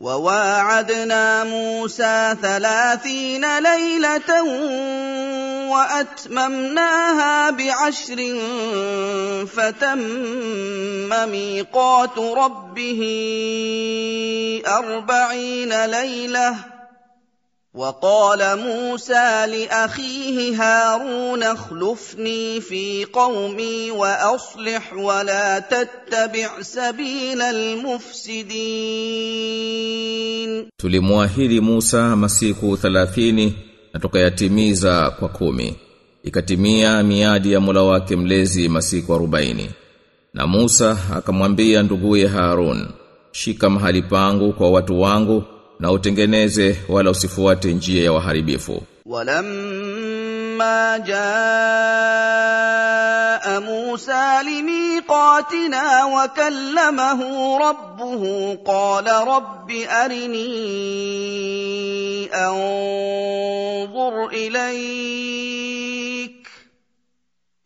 وواعدنا موسى ثلاثين ليلة وأتممناها بعشر فتم ميقات ربه أربعين ليلة وقال موسى لاخيه هارون اخلفني في قومي واصلح ولا تتبع سبيل المفسدين Tulimwahidi Musa masiku 30 na tukayatimiza kwa kumi. Ikatimia miadi ya Mola wake mlezi masiku 40. Na Musa akamwambia nduguye Harun, shika mahali pangu kwa watu wangu na utengeneze wala usifuate njia ya waharibifu. ولما جاء موسى لميقاتنا وكلمه ربه قال رب ارني انظر اليك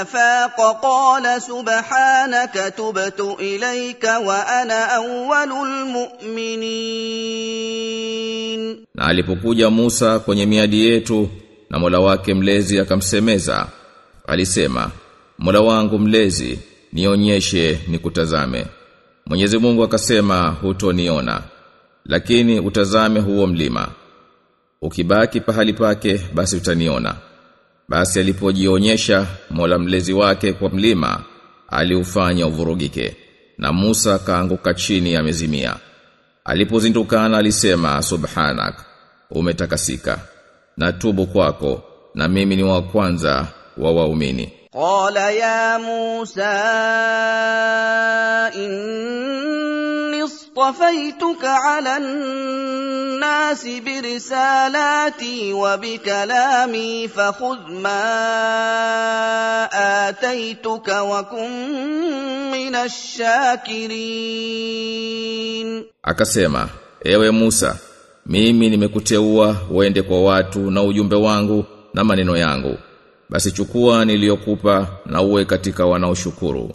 افاق قال سبحانك تبت اليك وانا اول المؤمنين Na alipokuja Musa kwenye miadi yetu na Mola wake mlezi akamsemeza, alisema, Mola wangu mlezi, nionyeshe nikutazame. Mwenyezi Mungu akasema, hutoniona, lakini utazame huo mlima. Ukibaki pahali pake basi utaniona. Basi alipojionyesha Mola mlezi wake kwa mlima, aliufanya uvurugike na Musa kaanguka chini amezimia. Alipozindukana alisema subhanak, umetakasika. Na tubu kwako na mimi ni wa kwanza wa waumini. Qala ya Musa in اصطفيتك على الناس برسالاتي وبكلامي فخذ ما آتيتك وكن من الشاكرين akasema ewe Musa mimi nimekuteua uende kwa watu na ujumbe wangu na maneno yangu basi chukua niliyokupa na uwe katika wanaoshukuru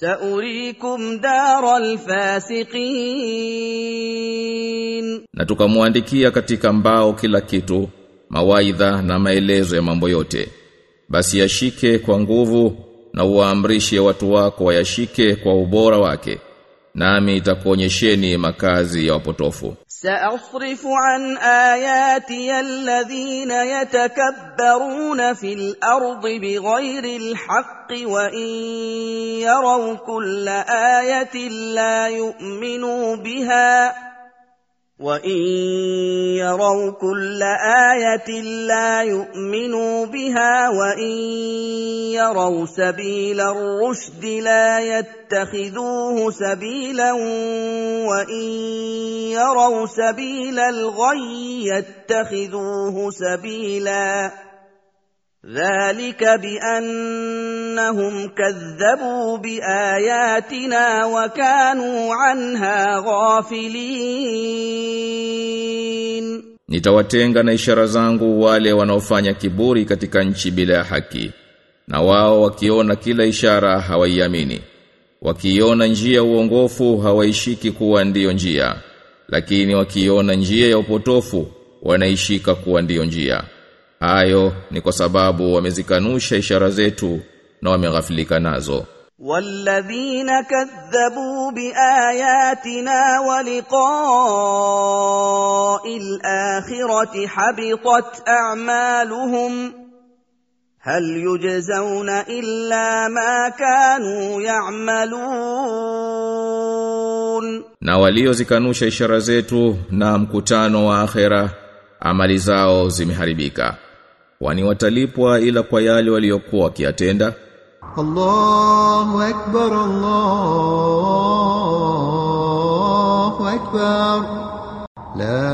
sauriikum dara alfasiqin, na tukamwandikia katika mbao kila kitu, mawaidha na maelezo ya mambo yote. Basi yashike kwa nguvu na uwaamrishe watu wako wayashike kwa ubora wake nami itakuonyesheni makazi ya wapotofu. Sa'asrifu an ayati alladhina yatakabbaruna fil ardi bighayri alhaqqi wa in yaraw kulla ayatin la yu'minu biha. وإن يروا كل آية لا يؤمنوا بها وإن يروا سبيل الرشد لا يتخذوه سبيلا وإن يروا سبيل الغي يتخذوه سبيلا ذلك بأنهم كذبوا بآياتنا وكانوا عنها غافلين Nitawatenga na ishara zangu wale wanaofanya kiburi katika nchi bila ya haki. Na wao wakiona kila ishara hawaiamini. Wakiona njia uongofu hawaishiki kuwa ndiyo njia. Lakini wakiona njia ya upotofu wanaishika kuwa ndiyo njia. Hayo ni kwa sababu wamezikanusha ishara zetu na wameghafilika nazo. والذين كذبوا بآياتنا ولقاء الآخرة حبطت أعمالهم هل يجزون الا ما كانوا يعملون Na waliozikanusha ishara zetu na mkutano wa akhera amali zao zimeharibika. Wani watalipwa ila kwa yale waliokuwa wakiyatenda. الله أكبر الله أكبر لا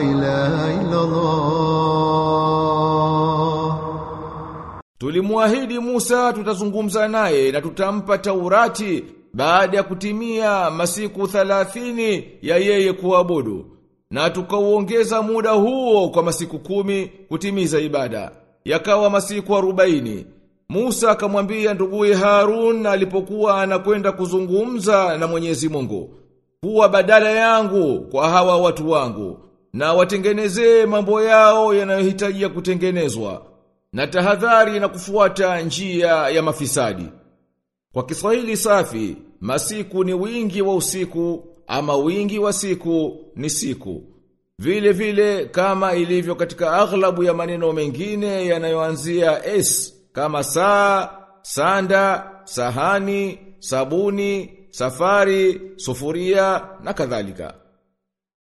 إله إلا الله Tulimwahidi Musa tutazungumza naye na tutampa Taurati baada ya kutimia masiku thalathini ya yeye kuabudu. Na tukauongeza muda huo kwa masiku kumi kutimiza ibada. Yakawa masiku arobaini. Musa akamwambia nduguye Harun alipokuwa anakwenda kuzungumza na Mwenyezi Mungu. Kuwa badala yangu kwa hawa watu wangu na watengenezee mambo yao yanayohitajia kutengenezwa na tahadhari na kufuata njia ya mafisadi. Kwa Kiswahili safi, masiku ni wingi wa usiku ama wingi wa siku ni siku. Vile vile kama ilivyo katika aghlabu ya maneno mengine yanayoanzia s kama saa, sanda, sahani, sabuni, safari, sufuria na kadhalika.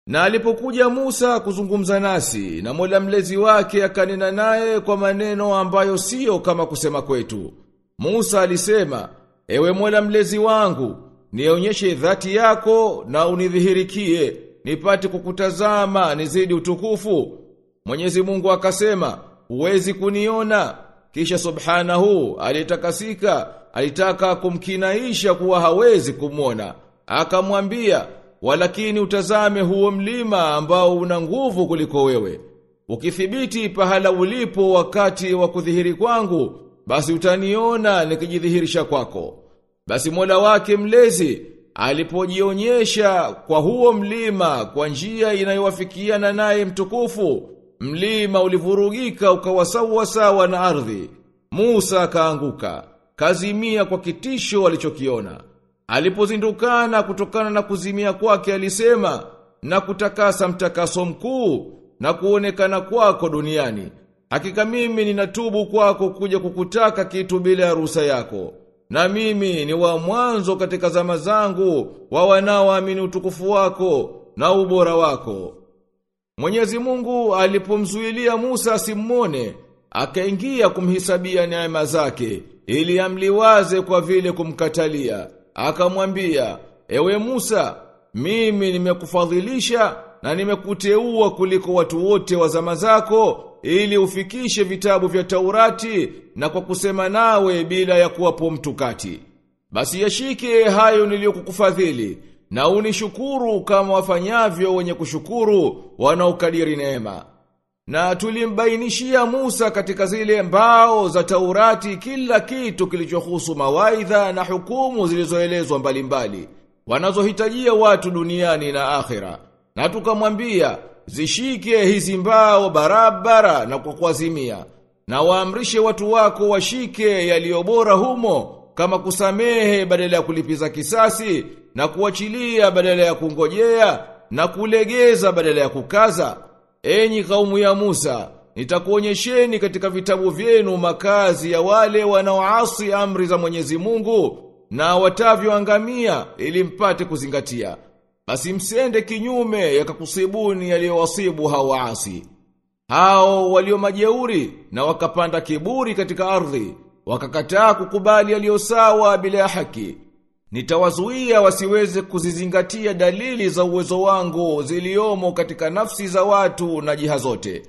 Na alipokuja Musa kuzungumza nasi na Mola mlezi wake akanena naye kwa maneno ambayo siyo kama kusema kwetu. Musa alisema, "Ewe Mola mlezi wangu, nionyeshe dhati yako na unidhihirikie, nipate kukutazama nizidi utukufu." Mwenyezi Mungu akasema, "Huwezi kuniona." Kisha subhanahu alitakasika, alitaka kumkinaisha kuwa hawezi kumwona. Akamwambia, walakini utazame huo mlima ambao una nguvu kuliko wewe. Ukithibiti pahala ulipo wakati wa kudhihiri kwangu, basi utaniona nikijidhihirisha kwako. Basi Mola wake mlezi alipojionyesha kwa huo mlima kwa njia inayowafikiana naye mtukufu, mlima ulivurugika ukawa sawa sawa na ardhi. Musa akaanguka, kazimia kwa kitisho alichokiona. Alipozindukana kutokana na kuzimia kwake alisema na kutakasa mtakaso mkuu na kuonekana kwako duniani. Hakika mimi ninatubu kwako kuja kukutaka kitu bila ruhusa yako. Na mimi ni wa mwanzo katika zama zangu wa wanaoamini utukufu wako na ubora wako. Mwenyezi Mungu alipomzuilia Musa asimwone, akaingia kumhisabia neema zake ili amliwaze kwa vile kumkatalia. Akamwambia, "Ewe Musa, mimi nimekufadhilisha na nimekuteua kuliko watu wote wa zama zako ili ufikishe vitabu vya Taurati na kwa kusema nawe bila ya kuwapo mtu kati. Basi yashike hayo niliyokukufadhili na unishukuru kama wafanyavyo wenye kushukuru wanaokadiri neema." Na tulimbainishia Musa katika zile mbao za Taurati kila kitu kilichohusu mawaidha na hukumu zilizoelezwa mbalimbali wanazohitajia watu duniani na akhera. Na tukamwambia zishike hizi mbao barabara na kwa kuazimia na waamrishe watu wako washike yaliyobora humo kama kusamehe badala ya kulipiza kisasi na kuachilia badala ya kungojea na kulegeza badala ya kukaza. Enyi kaumu ya Musa, nitakuonyesheni katika vitabu vyenu makazi ya wale wanaoasi amri za Mwenyezi Mungu na watavyoangamia ili mpate kuzingatia. Basi msiende kinyume yakakusibuni yaliyowasibu hao waasi. Hao walio majeuri na wakapanda kiburi katika ardhi, wakakataa kukubali yaliyo sawa bila ya haki. Nitawazuia wasiweze kuzizingatia dalili za uwezo wangu ziliomo katika nafsi za watu na jiha zote.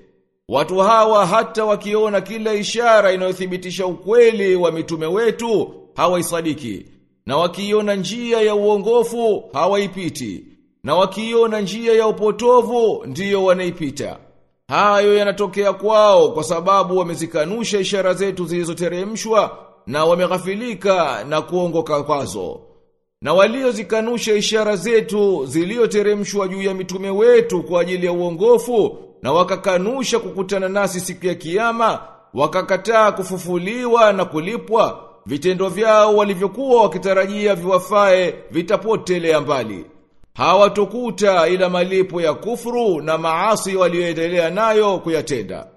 Watu hawa hata wakiona kila ishara inayothibitisha ukweli wa mitume wetu hawaisadiki. Na wakiona njia ya uongofu hawaipiti. Na wakiona njia ya upotovu ndiyo wanaipita. Hayo yanatokea kwao kwa sababu wamezikanusha ishara zetu zilizoteremshwa na wameghafilika na kuongoka kwazo. Na waliozikanusha ishara zetu ziliyoteremshwa juu ya mitume wetu kwa ajili ya uongofu na wakakanusha kukutana nasi siku ya kiyama, wakakataa kufufuliwa na kulipwa, vitendo vyao walivyokuwa wakitarajia viwafae vitapotelea mbali. Hawatokuta ila malipo ya kufuru na maasi walioendelea nayo kuyatenda.